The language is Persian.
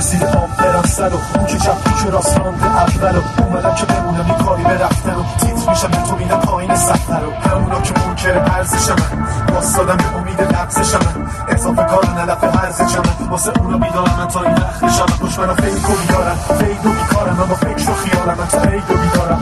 رسید آم برخصن و اون که چپی که راست رانده اول و اومدم که بمونم این کاری برفتن و تیتر میشم تو میدم پایین سفر و همونا که منکر ارزشم من. باستادم به امید نبزشم من. اضافه کار نلف ارزشم من واسه اونا بیدارم من تا این وقتشم من دشمنم فیک و بیدارم فیک و بیکارم من با فکر و خیالم من تا عید و بیدارم.